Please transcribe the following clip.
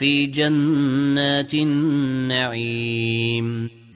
في جنات النعيم.